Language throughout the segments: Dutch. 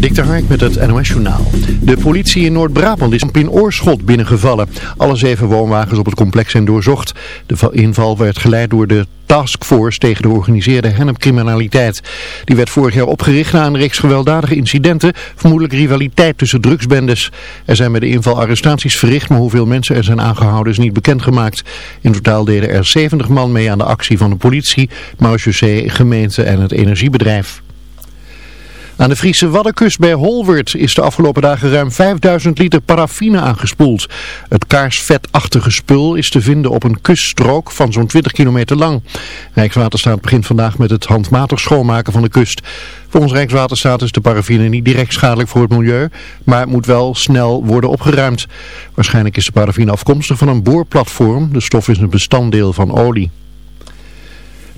Dik de Hark met het NOS Journaal. De politie in Noord-Brabant is in Oorschot binnengevallen. Alle zeven woonwagens op het complex zijn doorzocht. De inval werd geleid door de taskforce tegen de georganiseerde hennepcriminaliteit. Die werd vorig jaar opgericht na een reeks gewelddadige incidenten, vermoedelijk rivaliteit tussen drugsbendes. Er zijn bij de inval arrestaties verricht, maar hoeveel mensen er zijn aangehouden is niet bekendgemaakt. In totaal deden er 70 man mee aan de actie van de politie, marechaussee, gemeente en het energiebedrijf. Aan de Friese Waddenkust bij Holwert is de afgelopen dagen ruim 5000 liter paraffine aangespoeld. Het kaarsvetachtige spul is te vinden op een kuststrook van zo'n 20 kilometer lang. Rijkswaterstaat begint vandaag met het handmatig schoonmaken van de kust. Volgens Rijkswaterstaat is de paraffine niet direct schadelijk voor het milieu, maar moet wel snel worden opgeruimd. Waarschijnlijk is de paraffine afkomstig van een boorplatform. De stof is een bestanddeel van olie.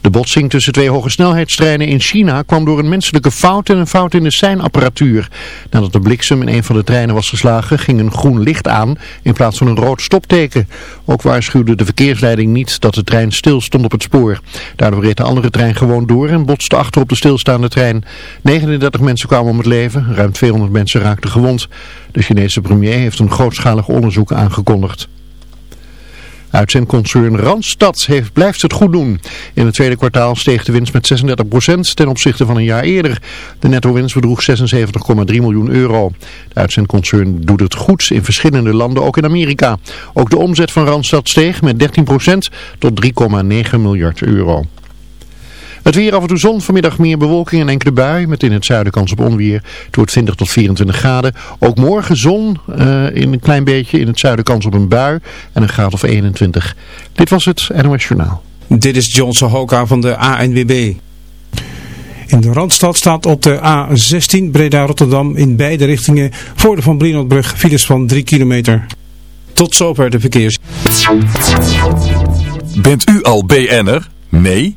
De botsing tussen twee hogesnelheidstreinen in China kwam door een menselijke fout en een fout in de seinapparatuur. Nadat de bliksem in een van de treinen was geslagen, ging een groen licht aan in plaats van een rood stopteken. Ook waarschuwde de verkeersleiding niet dat de trein stil stond op het spoor. Daardoor reed de andere trein gewoon door en botste achter op de stilstaande trein. 39 mensen kwamen om het leven, ruim 200 mensen raakten gewond. De Chinese premier heeft een grootschalig onderzoek aangekondigd. Uitzendconcern Randstad heeft, blijft het goed doen. In het tweede kwartaal steeg de winst met 36% ten opzichte van een jaar eerder. De netto-winst bedroeg 76,3 miljoen euro. De uitzendconcern doet het goed in verschillende landen, ook in Amerika. Ook de omzet van Randstad steeg met 13% tot 3,9 miljard euro. Het weer af en toe zon, vanmiddag meer bewolking en enkele bui, met in het zuiden kans op onweer. Het wordt 20 tot 24 graden. Ook morgen zon, uh, in een klein beetje, in het zuiden kans op een bui en een graad of 21. Dit was het NOS Journaal. Dit is Johnson Hoka van de ANWB. In de Randstad staat op de A16 Breda-Rotterdam in beide richtingen voor de Van Brienotbrug files van 3 kilometer. Tot zover de verkeers. Bent u al BN'er? Nee?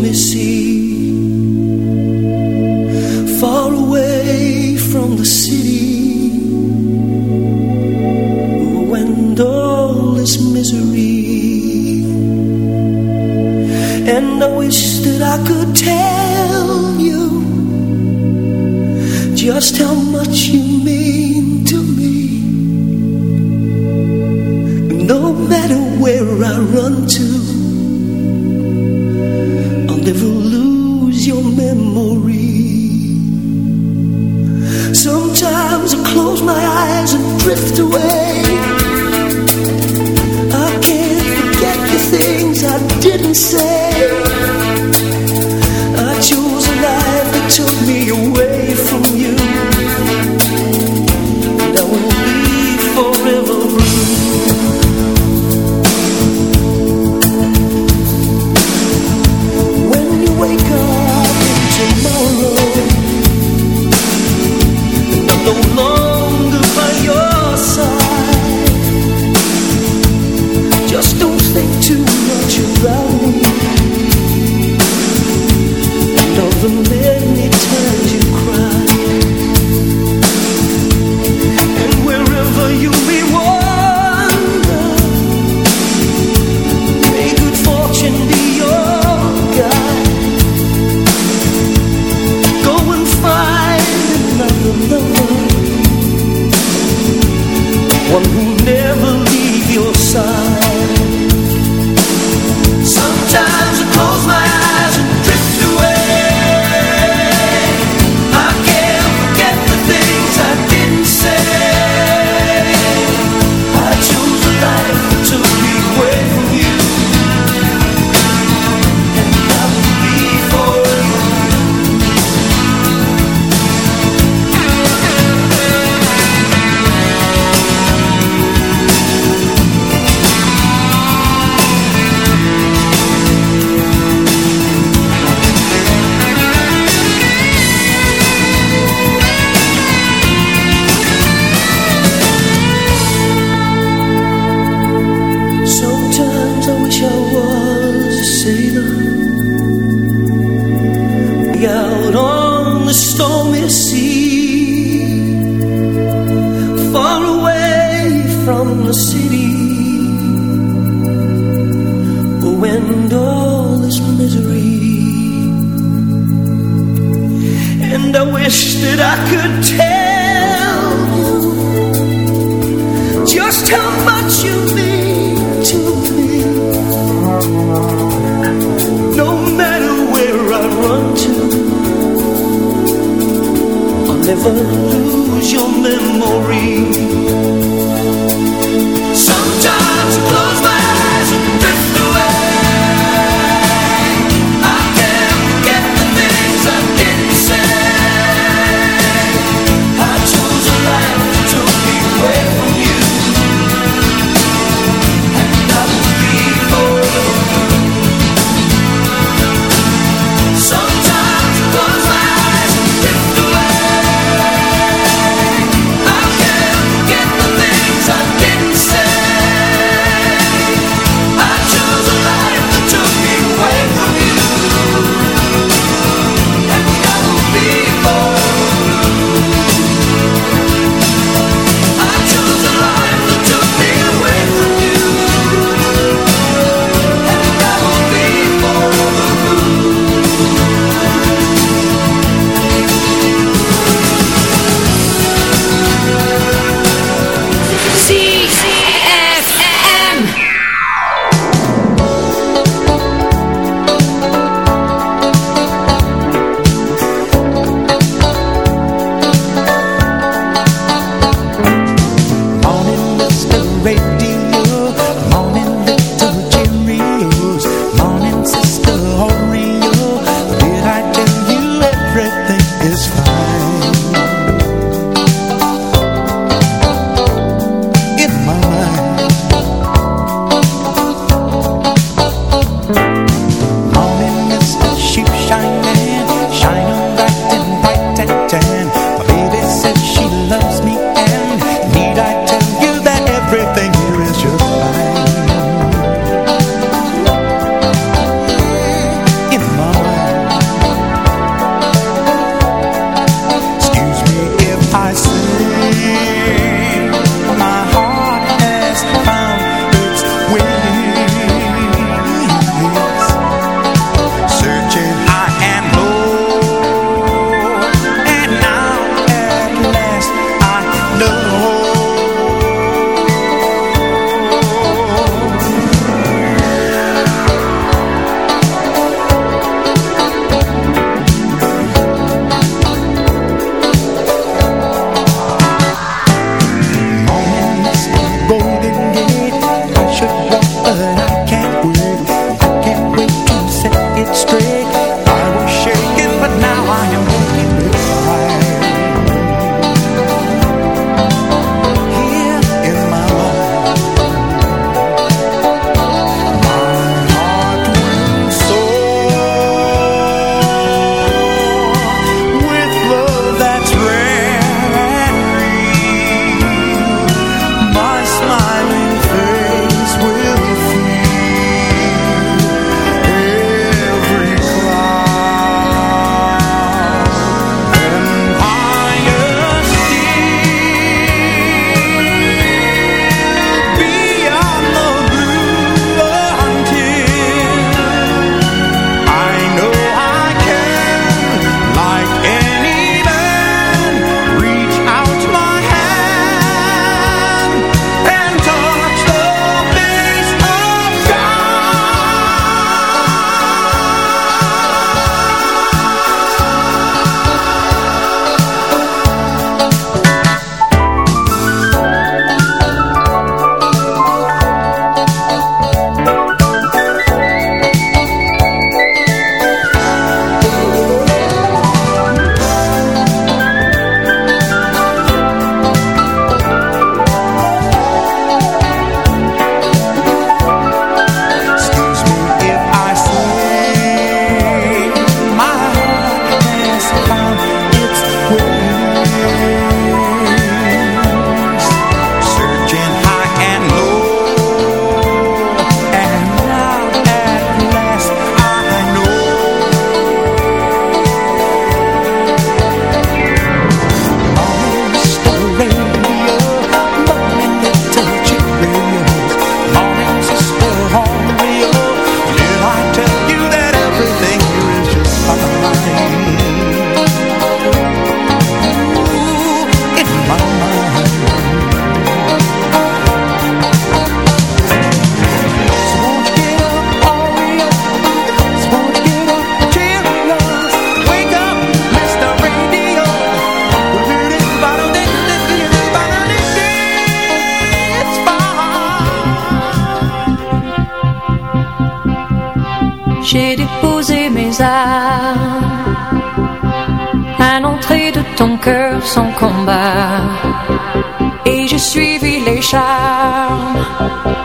me see.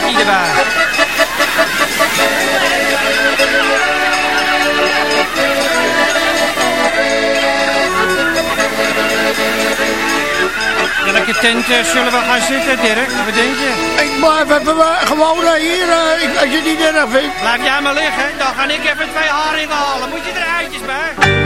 zakje erbij. Welke tent eh, zullen we gaan zitten, Dirk? Wat denk je? Ik we hebben we gewoon eh, hier, eh, als je het niet erg vindt. Laat jij maar liggen, dan ga ik even twee haringen halen. Moet je er eitjes bij?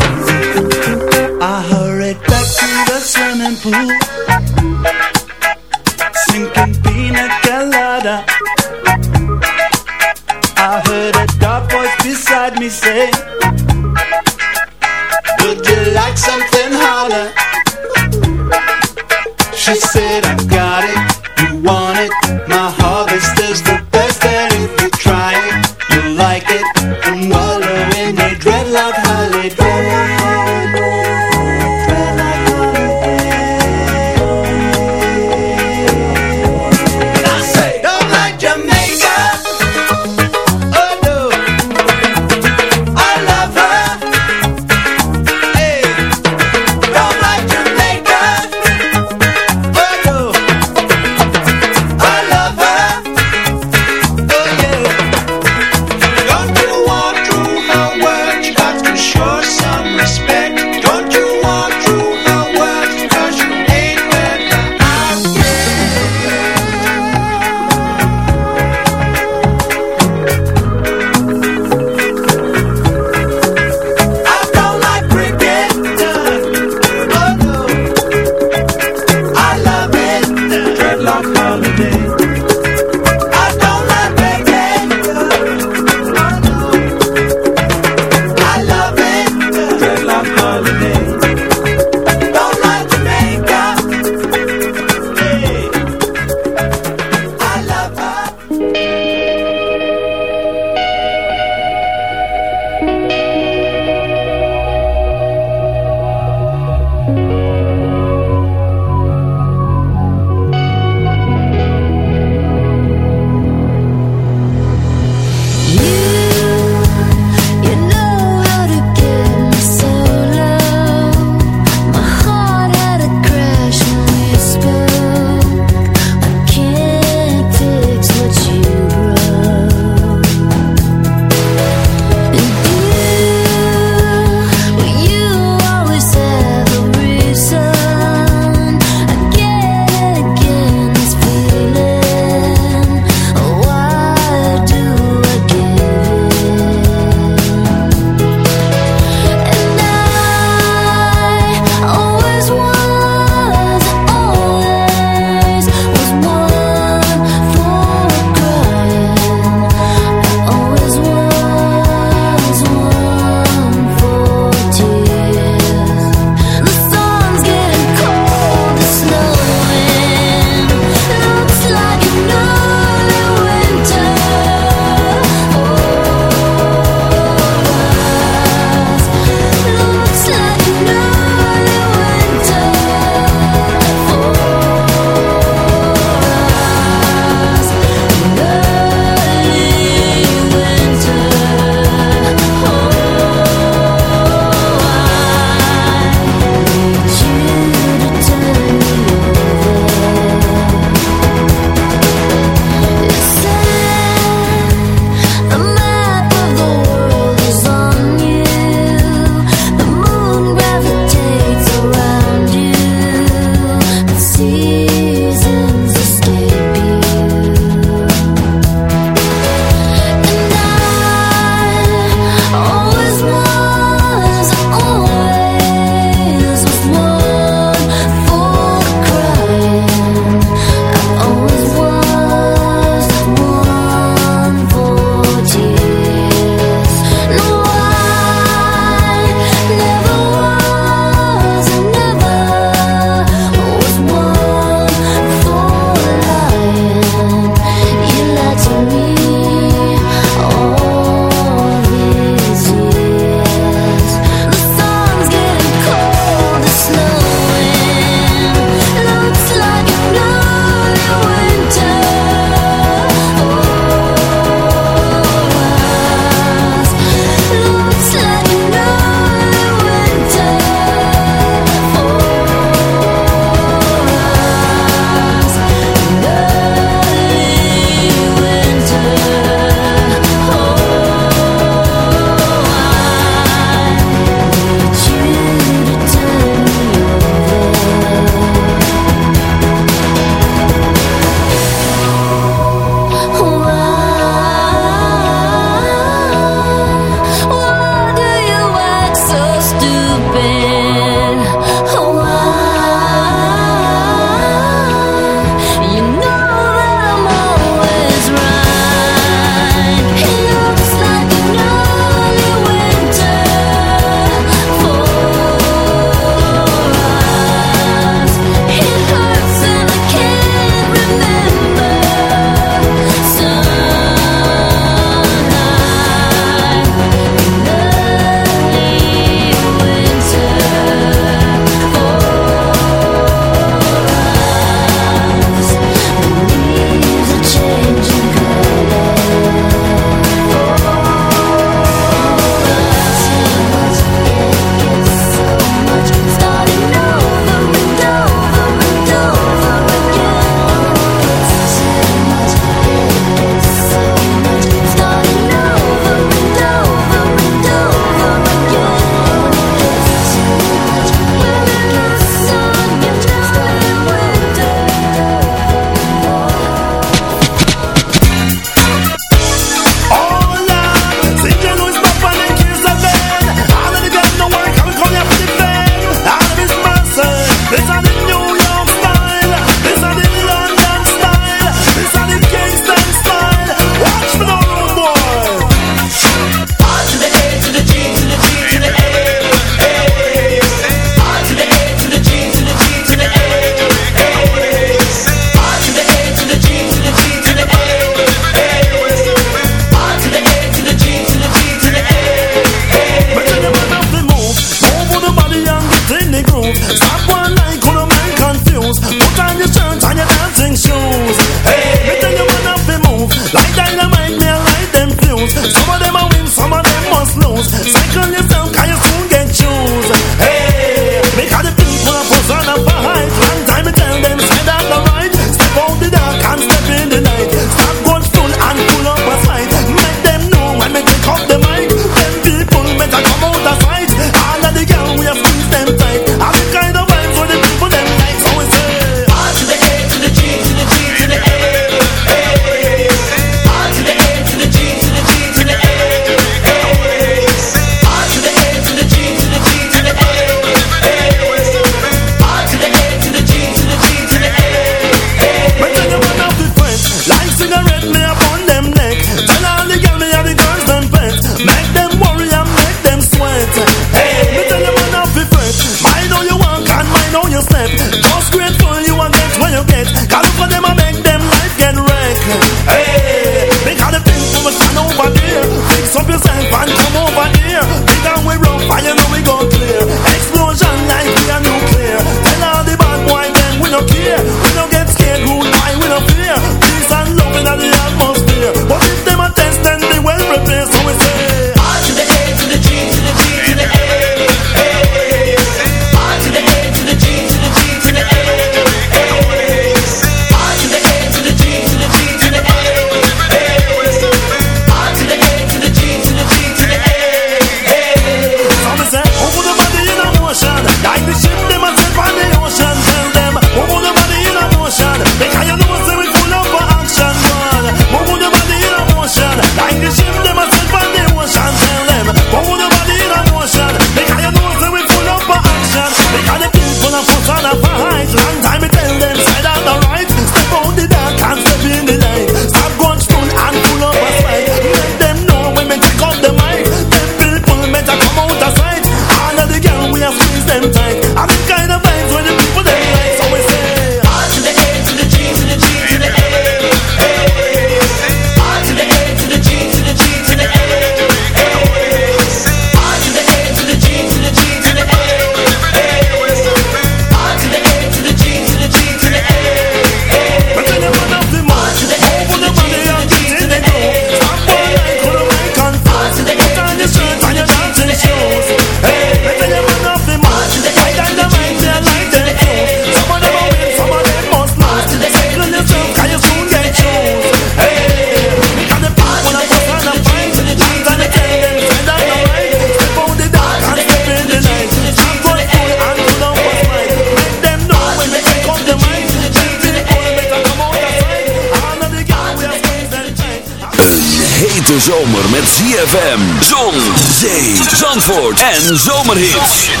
And zomerhits.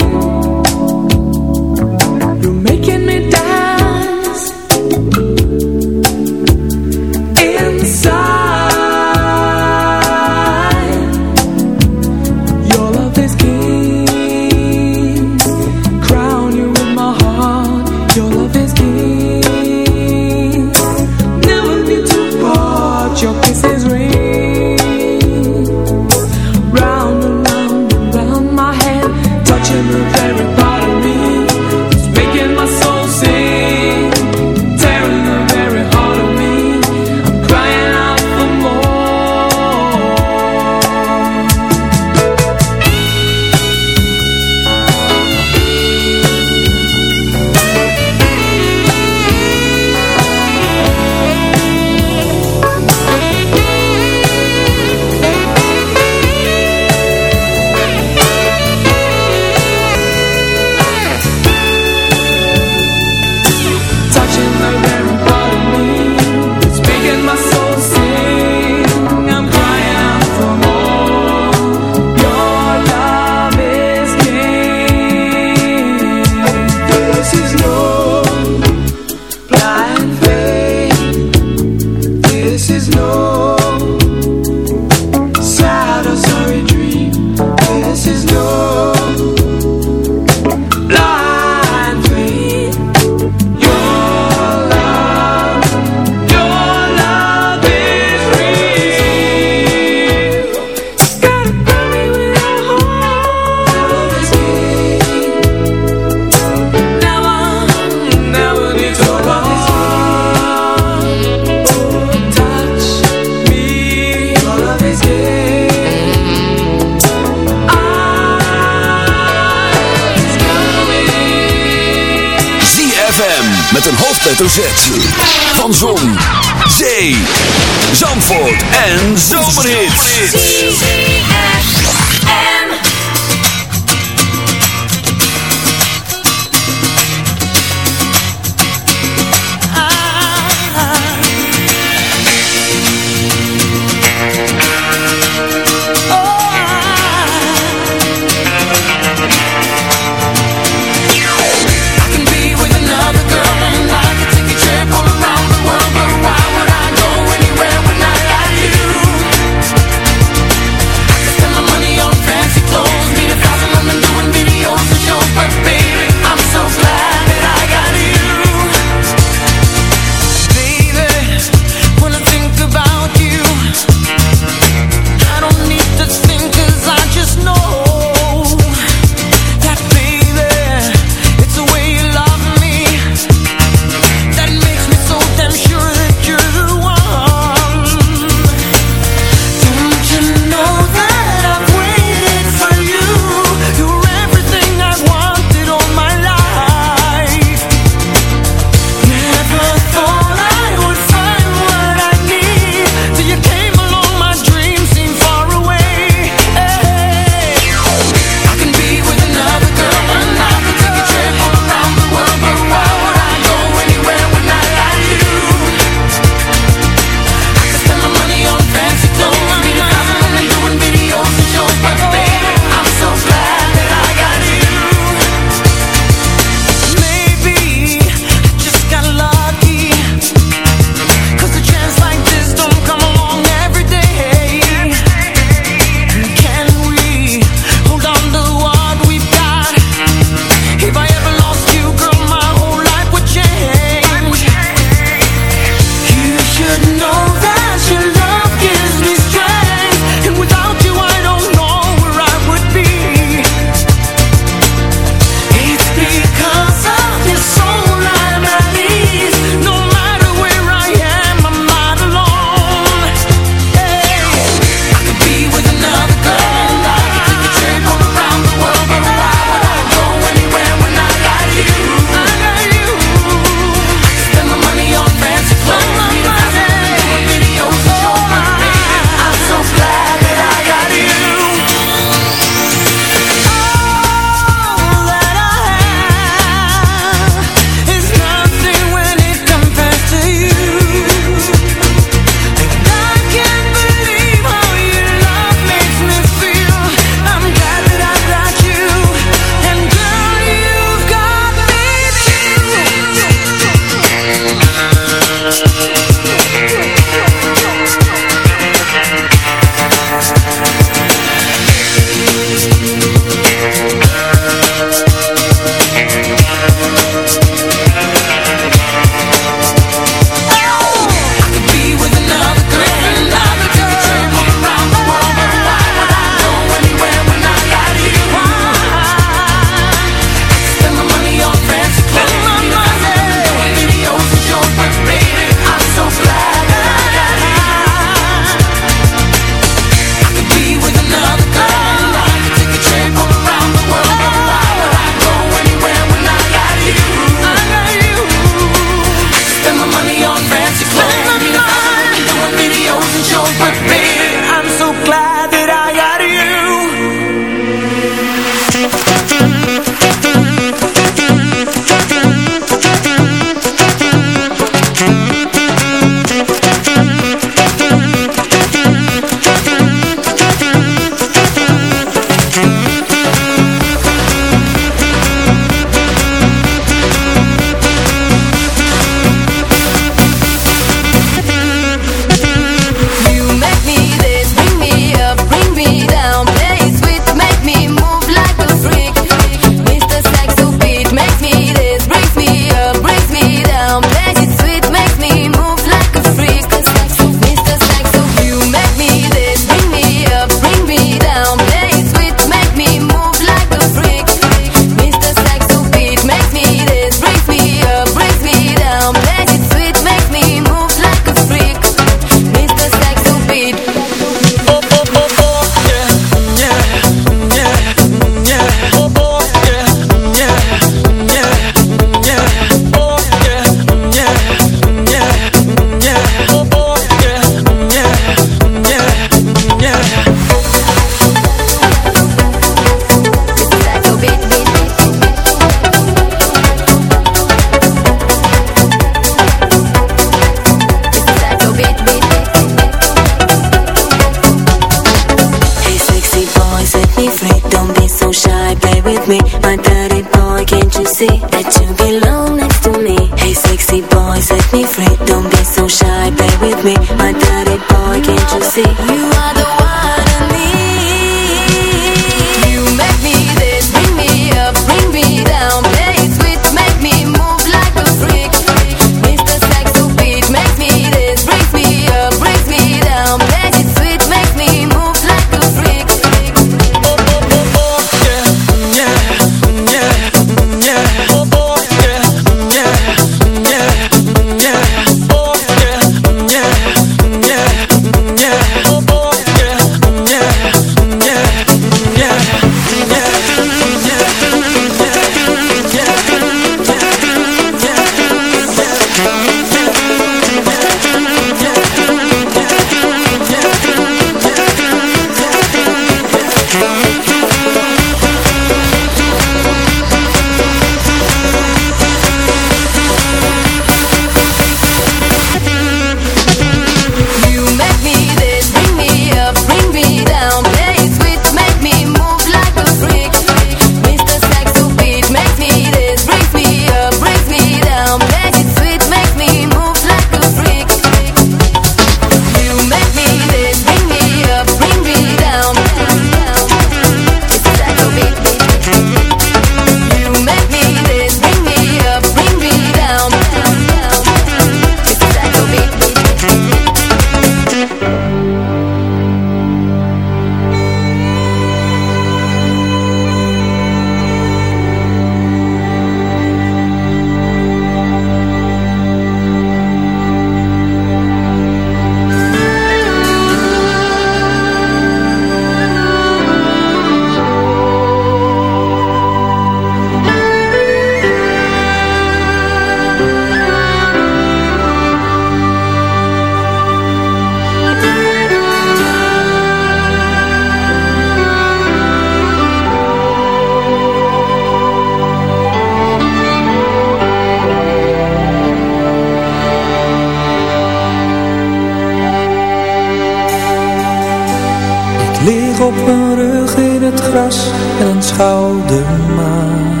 op mijn rug in het gras en schouder maan.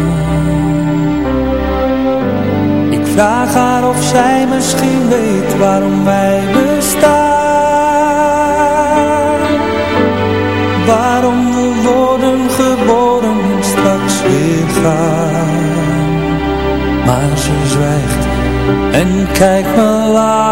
Ik vraag haar of zij misschien weet waarom wij bestaan. Waarom we worden geboren en straks weer gaan. Maar ze zwijgt en kijkt me laag.